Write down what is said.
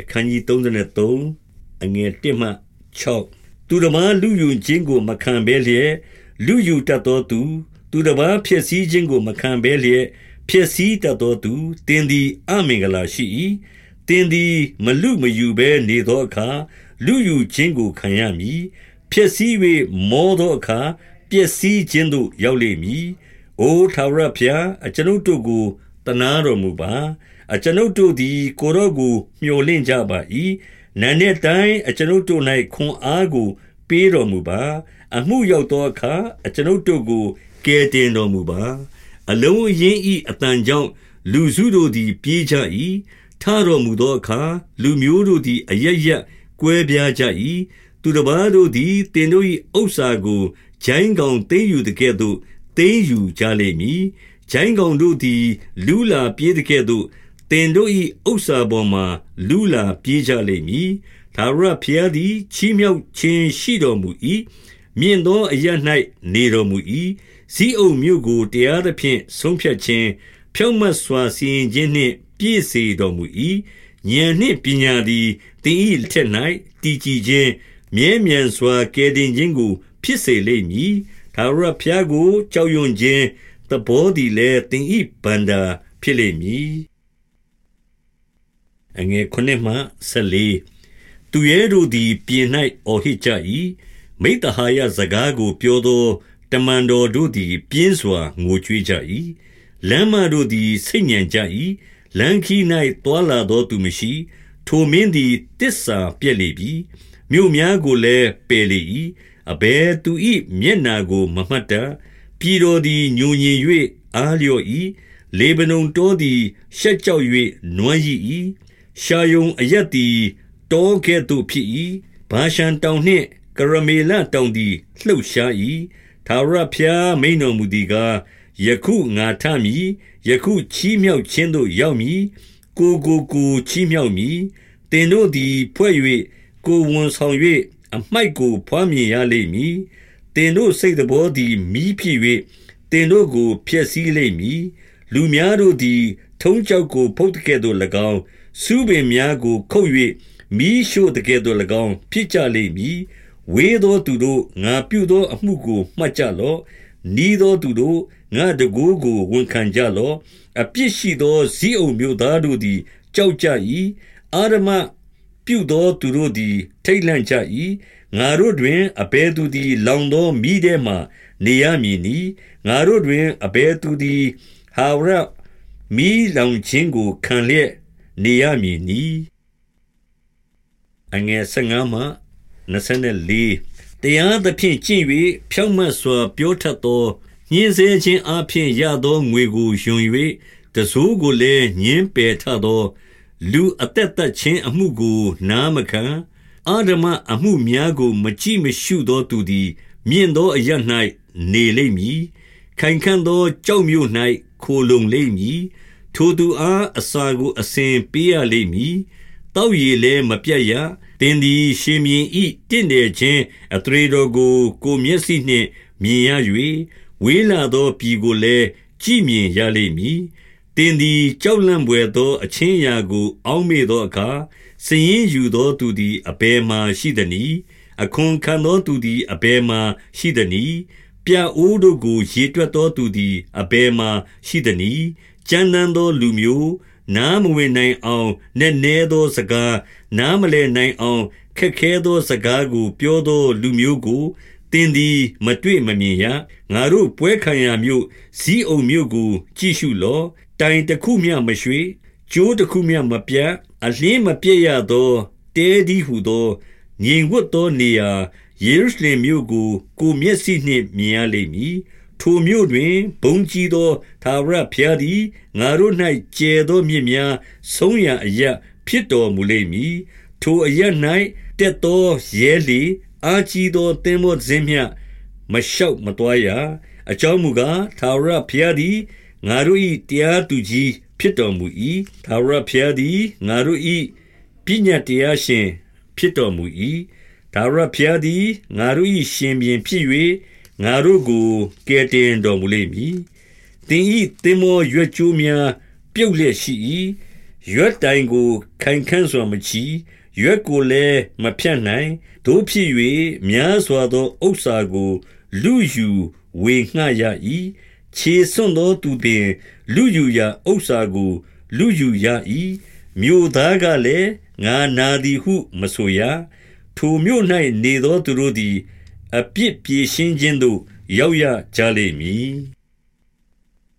အခန်းကြီး33အငယ်1မှ6သူတစ်ပါးလူယူခြင်းကိုမခံဘဲလျက်လူယူတတ်သောသူသူတစ်ပါးဖြစ်စည်းခြင်းကိုမခံဘဲလျက်ဖြစ်စည်းတတ်သောသူတင်းသည်အမင်္ဂလာရှိ၏တင်းသည်မလူမယူဘဲနေသောအခါလူယူခြင်းကိုခံရမည်ဖြစ်စည်း၍မောသောအခါပျက်စီးခြင်းသို့ရောက်လိမ့်မည်။အိုထာဝရဘုရားအကျွန်ုပ်တို့ကိုတနာတော်မူပါ။ အကျွန်ုပ်တို့သည် ကိုရော့ကိုမျှော်လင့်ကြပါ၏။နန်းတဲ့တိုင်းအကျွန်ုပ်တို့၌ခွန်အားကို ပေးတော်မူပါ။အမှုရောက်သောအခါ အကျွန်ုပ်တို့ကို ကယ်တင်တော်မူပါ။အလုံးအင်းဤအတန်ကြောင့် လူစုတို့သည် ပြေးကြ၏။ထတော်မူသောအခါ လူမျိုးတို့သည် အရရက်ကွဲပြားကြ၏။သူတစ်ပါးတို့သည်တင်တို့၏ဥစ္စာကိုဂျိုင်းကောင် သိမ်းယူတကဲ့သို့ သိမ်းယူကြလိမ့်မည်။ဂျိုင်းကောင်တို့သည် လူလာပြေးတကဲ့သို့ တင်တို့၏ဥစ္စာပေါ်မှာ လူလာပြေးကြလိမ့်မည်။သာရဖျားသည် ချီးမြှောက်ခြင်းရှိတော်မူ၏။မြင့်သောအရ၌နေတော်မူ၏။စည်းအုပ်မြို့ကိုတရားသဖြင့်ဆုံးဖြတ်ခြင်းဖြောင့်မတ်စွာစီရင်ခြင်းနှင့် ပြည့်စေတော်မူ၏။ဉာဏ်နှင့်ပညာသည်တင်၏လက်ထက်၌တည်ကြည်ခြင်းမြဲမြံစွာကယ်တင်ခြင်းကို ဖြစ်စေလိမ့်မည်။ထာဝရဘုရားကိုကြောက်ရွံ့ခြင်းသဘောသည်လည်းသင်၏ဘန္တာဖြစ်လိမ့်မည်။ အငယ်ခုနှစ်မှဆက်လေးသူရဲတို့သည်ပြင်၌အော်ဟစ်ကြ၏။မိတ္တဟာယစကားကိုပြောသောတမန်တော်တို့သည် ပြင်းစွာငိုကြွေးကြ၏။လမ်းမတို့သည်စိတ်ညံကြ၏။လမ်းခီး၌တွာလာသောသူမရှိ။ထိုမင်းသည်တစ္ဆာပြက်လေပြီ။မြို့များကိုလည်းပယ်လေ၏အဘယ်သူ၏မျက်နာကိုမမှတ်တတ်ပြည်တော်သည်ညူညင်၍အားလျော့၏လေဗနုန်တောသည်ရှက်ကြောက်၍နွမ်းရည်၏ ရှာယုံအရက်သည်တောကဲ့သို့ဖြစ်၏ဘာရှန်တောင်နှင့်ကရမေလတောင်သည်လှုပ်ရှား၏သာရဖျားမိန်တော်မူသည်ကားယခုငါထမည်ယခုချီးမြှောက်ခြင်းသို့ရောက်မည်ကိုကိုကိုချီးမြှောက်မည်တင်တို့သည်ဖွဲ့၍ကိုဝန်ဆောင်၍အမှိုက်ကိုဖွားမြင်ရလိမ့်မည်။တင်တို့စိတ်တဘောသည်မီးဖြစ်၍တင်တို့ကိုဖျက်ဆီးလိမ့်မည်။လူများတို့သည် ထုံးကြောက်ကိုဖုတ်ကဲ့သို့၎င်း၊ စုပင်များကို ခုတ်၍မီးရှို့တကဲ့သို့၎င်း ဖြစ်ကြလိမ့်မည်။ဝေးသောသူတို့ငါပြုသောအမှုကို မှတ်ကြလော့။နီးသောသူတို့ငါတကူကိုဝန်ခံကြလော့။အပြစ်ရှိသောဇီးအုံမျိုးသားတို့သည် ကြောက်ကြ၏။အာရမပြုသောသူတို့သည် ထိတ်လန့်ကြ၏ငါတို့တွင်အဘယ်သူသည် လောင်သောမိထဲမှနေရမည်နီငါတို့တွင်အဘယ်သူသည်ဟာဝရမိလောင်ခြင်းကိုခံလျက် နေရမည်နီအငယ်15မှ24တရားသဖြင့်ကျင့်၍ဖြောင့်မတ်စွာပြောထပ်သောညင်းစေခြင်းအပြင်ရသောငွေကိုယွန်၍တစိုးကိုလည်းညင်းပယ်ထသော လူအသက်သက်ခြင်းအမှုကို နားမခံအာဓမအမှုများကို မကြည့်မရှုသောသူသည် မြင့်သောအရ၌နေလိမ့်မည်ခိုင်ခံ့သောကြောက်မြို့၌ခိုလုံလိမ့်မည် ထိုသူအားအစာကိုအစဉ်ပေးရလိမ့်မည်တောက်ရည်လည်းမပြတ်ရတင်းသည်ရှင်မြင်ဤတင့်တယ်ခြင်းအထရေတော်ကို ကိုမျက်စိနှင့်မြင်ရ၍ဝေးလာသောပြည်ကိုလည်းကြည်မြင်ရလိမ့်မည်င်သည်ကြောက်လန့်ဘွယ်သော အချင်းအရာကို အောက်မေ့သောအခါစာရင်းယူသောသူသည်အဘယ်မှာရှိသနည်း။အခွန်ခံသောသူသည်အဘယ်မှာရှိသနည်း။ပြအိုးတို့ကိုရေတွက်သောသူသည်အဘယ်မှာရှိသနည်း။ ကြမ်းတမ်းသောလူမျိုး၊နားမဝင်နိုင်အောင်နက်နဲသောစကား၊နားမလည်နိုင်အောင် ခက်ခဲသောစကားကို ပြောသောလူမျိုးကို သင်သည် မတွေ့မမြင်ရ။ငါတို့ပွဲခံရာမြို့ ဇိအုန်မြို့ကို ကြည့်ရှုလော့ တိုင်တခုမျှမရွှေကြိုးတခုမျှမပြတ် အလင်းမပြည့်ရသော တဲဒီဟုသော ငြိမ်ဝတ်သောနေရာ ယေရုရှလင်မြို့ကို ကိုမျက်စိနှင့် မြင်ရလိမ့်မည် ထိုမြို့တွင်ဘုံကြီးသောသာဝရဘုရားသည်ငါတို့၌ကျဲသောမြစ်များဆုံးရအရဖြစ်တော်မူလိမ့်မည်ထိုအရ၌တက်သောရဲလေအာကြီးသောသင်္ဘောဇင်းမြမလျှောက်မတွားရအကြောင်းမူကားသာဝရဘုရားသည်ငါတို့၏တရားသူကြီးဖြစ်တော်မူ၏။ထာဝရဘုရားသည်ငါတို့၏ပညတ်တရားရှင် ဖြစ်တော်မူ၏။ထာဝရဘုရားသည်ငါတို့၏ရှင်ဘုရင်ဖြစ်၍ ငါတို့ကိုကယ်တင်တော်မူလိမ့်မည်။သင်၏သင်္ဘောရွက်ကျိုးများ ပြုတ်လျက်ရှိ၏။ရွက်တိုင်ကိုခိုင်ခံ့စွာမချီရွက်ကိုလည်းမဖြတ်နိုင်တို့ဖြစ်၍များစွာသောဥစ္စာကို လူယူဝေငှရ၏ခြေဆွံ့သောသူပင် လူယူရာဥစ္စာကို လူယူရ၏မြို့သားကလည်းငါနာသည်ဟု မဆိုရထိုမြို့၌နေသောသူတို့သည် အပြစ်ပြေရှင်းခြင်းသို့ ရောက်ရကြလိမ့်မည်